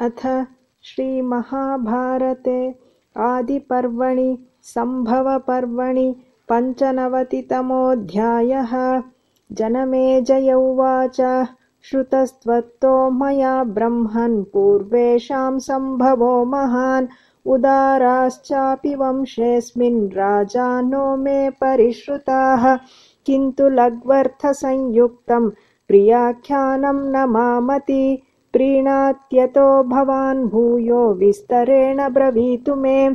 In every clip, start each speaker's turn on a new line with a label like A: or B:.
A: अथ श्रीमहाभारते आदिपर्वणि सम्भवपर्वणि पञ्चनवतितमोऽध्यायः। जनमेजय उवाच। श्रुतस्त्वत्तो मया ब्रह्मन् पूर्वेषां सम्भवो महान्। उदाराश्चापि वंशेऽस्मिन् राजानो मे परिश्रुताः। किन्तु लघ्वर्थसंयुक्तं प्रियाख्यानं न मामति प्रीणात्यतो भवान् भूयो विस्तरेण ब्रवीतु मे।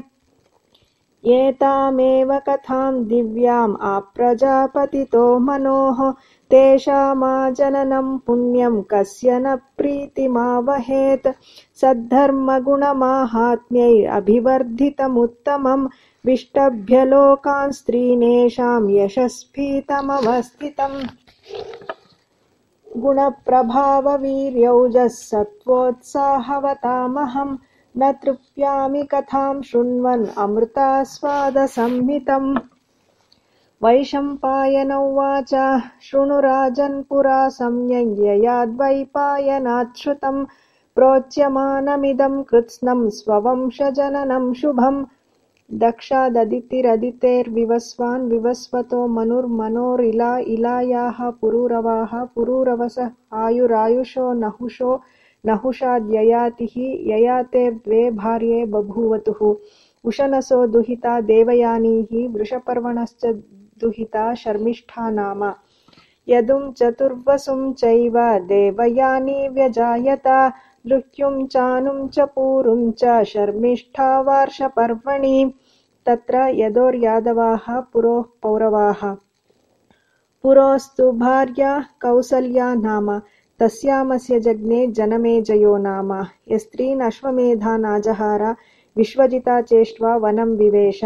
A: एतामेव कथां दिव्याम् आप्रजापतितो मनोः। तेषामाजननं पुण्यं कस्य न प्रीतिमावहेत्। सद्धर्मगुणमाहात्म्यैरभिवर्धितमुत्तमं विष्टभ्य लोकान् स्त्रीनेषां यशस्फीतमवस्थितम् गुणप्रभाववीर्यौजः सत्त्वोत्साहवतामहं न तृप्यामि कथां शृण्वन् अमृतास्वादसंहितम्। वैशम्पायन उवाच शृणु राजन्पुरा संयज्ञयाद्वैपायनात् श्रुतं प्रोच्यमानमिदं कृत्स्नं स्ववंशजननं शुभम् दक्षाददितिरदितेर्विवस्वान् विवस्वतो मनुर्मनोरिला इलायाः पुरूरवाः पुरूरवसः आयुरायुषो नहुषो नहुषाद्ययातिः ययातेर्द्वे भार्ये बभूवतुः। उशनसो दुहिता देवयानीः वृषपर्वणश्च दुहिता शर्मिष्ठा नाम। यदुं चतुर्वसुं चैव देवयानी व्यजायत दृह्युं चानुं च पूरुं च शर्मिष्ठा वार्षपर्वणि तत्र यदोर्यादवाः पुरोः पौरवाः। पुरोऽस्तु भार्या कौसल्या नाम तस्यामस्य जज्ञे जनमेजयो नाम। यस्त्रीनश्वमेधानाजहार विश्वजिता चेष्ट्वा वनं विवेश।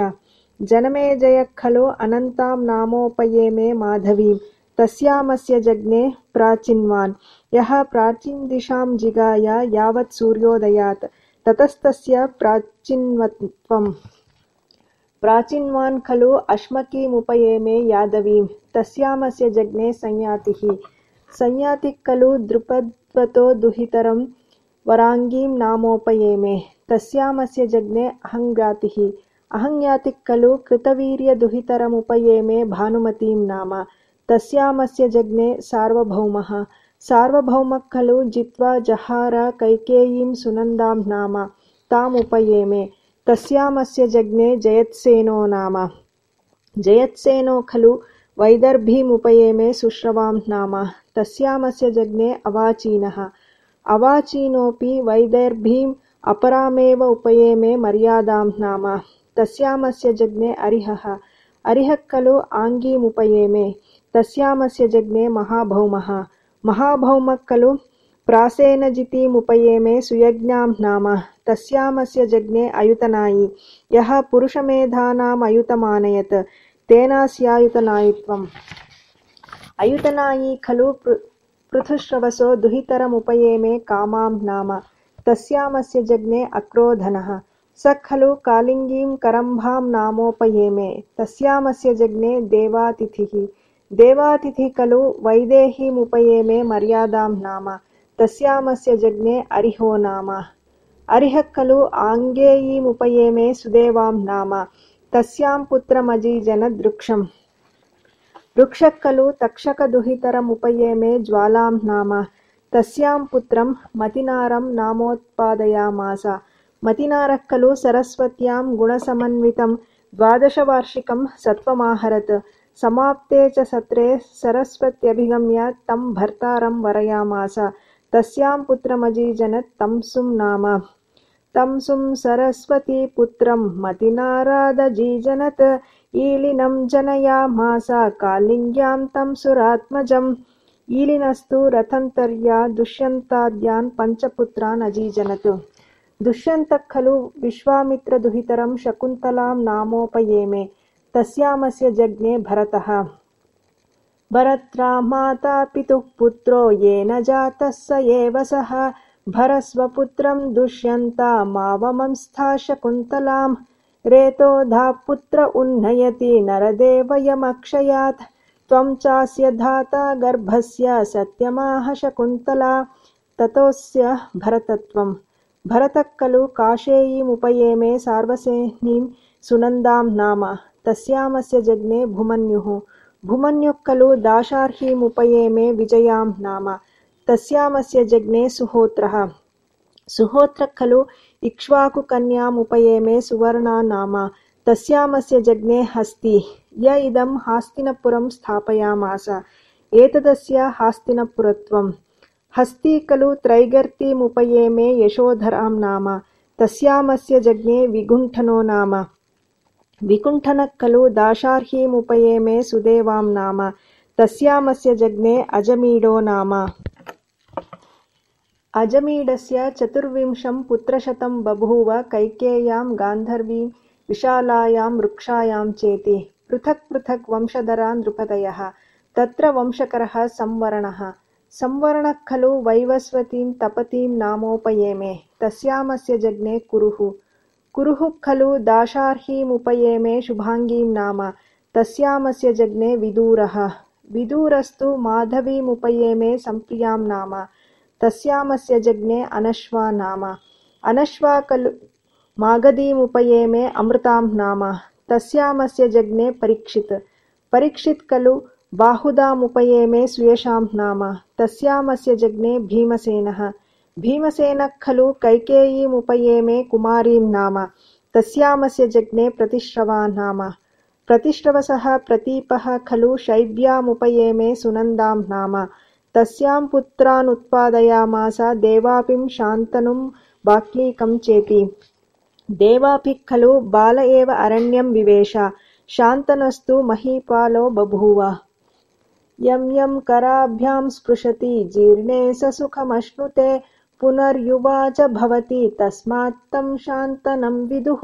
A: जनमेजयः खलु अनन्तां नामोपयेमे माधवीं। तस्यामस्य जज्ञे प्राचिन्वान् यः प्राचीनदिशां जिगाय यावत् सूर्योदयात्, ततस्तस्य प्राचिन्वत्वम् प्राचिन्वान् खलु अश्मकीमुपयेमे यादवीं, तस्यामस्य जज्ञे संयातिः। संयातिः खलु द्रुपद्वतो दुहितरं, वराङ्गीं नामोपयेमे, तस्यामस्य जज्ञे अहङ्यातिः अहङ्यातिः खलु कृतवीर्यदुहितरमुपयेमे भानुमतीं नाम, तस्यामस्य जज्ञे सार्वभौमः। खलु जित्वा जहार कैकेयीं सुनन्दां नाम तामुपयेमे तस्यामस्य जज्ञे जयत्सेनो नाम। जयत्सेनो खलु वैदर्भीमुपयेमे सुश्रवां नाम। तस्यामस्य जज्ञे अवाचीनः। अवाचीनोऽपि वैदर्भीम् अपरामेव उपयेमे मर्यादां नाम। तस्यामस्य जज्ञे अरिहः। अरिहः खलु आङ्गीमुपयेमे तस्यामस्य जज्ञे महाभौमः। महाभौमः खलु प्रासेनजितीमुपयेमे सुयज्ञां नाम तस्यामस्य जज्ञे अयुतनायी। यः पुरुषमेधानामयुतमानयत् तेनास्यायुतनायित्वम् अयुतनायी खलु पृथुश्रवसो दुहितरमुपयेमे कामां नाम तस्यामस्य जज्ञे अक्रोधनः। स खलु कालिङ्गीं करम्भां नामोपयेमे तस्यामस्य जज्ञे देवातिथिः देवातिथिः खलु वैदेहीमुपयेमे मर्यादां नाम। तस्यामस्य जज्ञे अरिहो नाम। अरिहः खलु आङ्गेयीमुपयेमे सुदेवां नाम। तस्यां पुत्रमजीजनदृक्षम् वृक्षः खलु तक्षकदुहितरमुपयेमे ज्वालां नाम। तस्यां पुत्रं मतिनारं नामोत्पादयामास। मतिनारः खलु सरस्वत्यां गुणसमन्वितं द्वादशवार्षिकं सत्त्वमाहरत् समाप्ते च सत्रे सरस्वत्यभिगम्य तं भर्तारं वरयामास। तस्यां पुत्रमजीजनत् तंसुं नाम। तंसुं सरस्वतीपुत्रं मतिनारादजीजनत् ईलिनं जनयामास। कालिङ्ग्यां तं सुरात्मजम्। ईलिनस्तु रथन्तर्या दुष्यन्ताद्यान् पञ्चपुत्रान् अजीजनत् दुष्यन्तः खलु विश्वामित्रदुहितरं शकुन्तलां नामोपयेमे तस्यामस्य जज्ञे भरतः। भरत्रा माता पितुः पुत्रो येन जातः स। एव सः भरस्वपुत्रं दुष्यन्तामावमंस्था शकुन्तलां रेतोधा पुत्र उन्नयति नरदेवयमक्षयात् त्वं चास्य धाता गर्भस्य सत्यमाह शकुन्तला ततोऽस्य भरतत्वं भरतः खलु काशेयीमुपयेमे सार्वसेनीं सुनन्दां नाम। तस्यामस्य जज्ञे भुमन्युः। भुमन्युः खलु दाशार्हीमुपयेमे विजयां नाम। तस्यामस्य जज्ञे सुहोत्रः। सुहोत्रः खलु इक्ष्वाकुकन्यामुपयेमे सुवर्णा नाम। तस्यामस्य जज्ञे हस्ती। य इदं हास्तिनपुरं स्थापयामास। एतदस्य हास्तिनपुरत्वम्। हस्ती खलु त्रैगर्तीमुपयेमे यशोधरां नाम। तस्यामस्य जज्ञे विगुण्ठनो नाम विकुण्ठनः खलु दाशार्हीमुपयेमे सुदेवां नाम तस्यामस्य जज्ञे अजमीडो नाम। अजमीडस्य चतुर्विंशं पुत्रशतं बभूव कैकेय्यां गान्धर्वीं विशालायां वृक्षायां चेति। पृथक् पृथक् वंशधरा नृपतयः। तत्र वंशकरः संवरणः। संवरणः खलु वैवस्वतीं तपतीं नामोपयेमे। तस्यामस्य जज्ञे कुरुः कुरुः खलु दाशार्हीमुपयेमे शुभाङ्गीं नाम। तस्यामस्य जज्ञे विदूरः। विदूरस्तु माधवीमुपयेमे सम्प्रियां नाम। तस्यामस्य जज्ञे अनश्वा नाम। अनश्वा खलु मागधीमुपयेमे अमृतां नाम। तस्यामस्य जज्ञे परीक्षित्। परीक्षित् खलु बाहुदामुपयेमे सुयशां नाम। तस्यामस्य जज्ञे भीमसेनः भीमसेनः खलु कैकेयीमुपयेमे कुमारीं नाम। तस्यामस्य जज्ञे प्रतिश्रवा नाम। प्रतिश्रवसः प्रतीपः खलु शैब्यामुपयेमे सुनन्दां नाम। तस्यां पुत्रानुत्पादयामास देवापिं शान्तनुं वाल्मीकं चेति। देवापिः खलु बाल एव अरण्यं विवेश। शान्तनस्तु महीपालो बभूव। यं यं कराभ्यां स्पृशति जीर्णे स सुखमश्नुते पुनर्युवा च भवति तस्मात् तं शान्तनं विदुः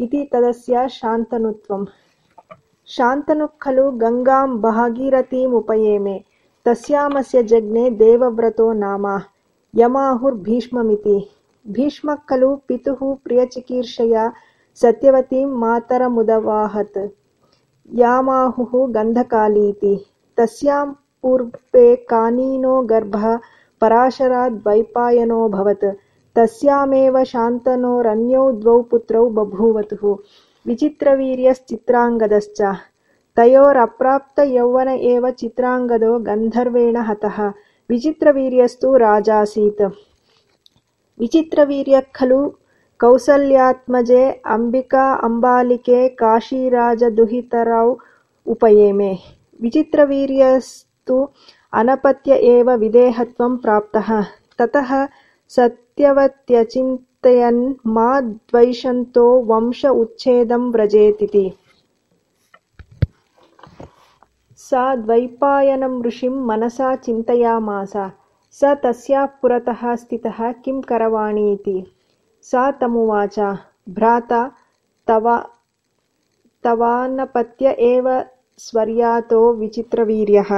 A: इति तदस्य शान्तनुत्वम्। शान्तनुः खलु गङ्गां भागीरथीमुपयेमे तस्यामस्य जज्ञे देवव्रतो नाम यमाहुर्भीष्ममिति। भीष्मः खलु पितुः प्रियचिकीर्षया सत्यवतीं मातरमुदवाहत् यामाहुः गन्धकालीति। तस्यां पूर्वे कानीनो गर्भः पराशराद्वैपायनोऽभवत् तस्यामेव शान्तनोरन्यौ द्वौ पुत्रौ बभूवतुः विचित्रवीर्यश्चित्राङ्गदश्च तयोरप्राप्तयौवन एव चित्राङ्गदो गन्धर्वेण हतः विचित्रवीर्यस्तु राजासीत् विचित्रवीर्यः खलु कौसल्यात्मजे अम्बिका अम्बालिके काशीराजदुहितरौ उपयेमे विचित्रवीर्यस्तु अनपत्य एव विदेहत्वं प्राप्तः। ततः सत्यवत्यचिन्तयन् मा द्वैषन्तो वंश उच्छेदं व्रजेदिति सा द्वैपायनं ऋषिं मनसा चिन्तयामास। स तस्याः पुरतः स्थितः किं करवाणीति। सा तमुवाच भ्राता तवानपत्य एव स्वर्यातो विचित्रवीर्यः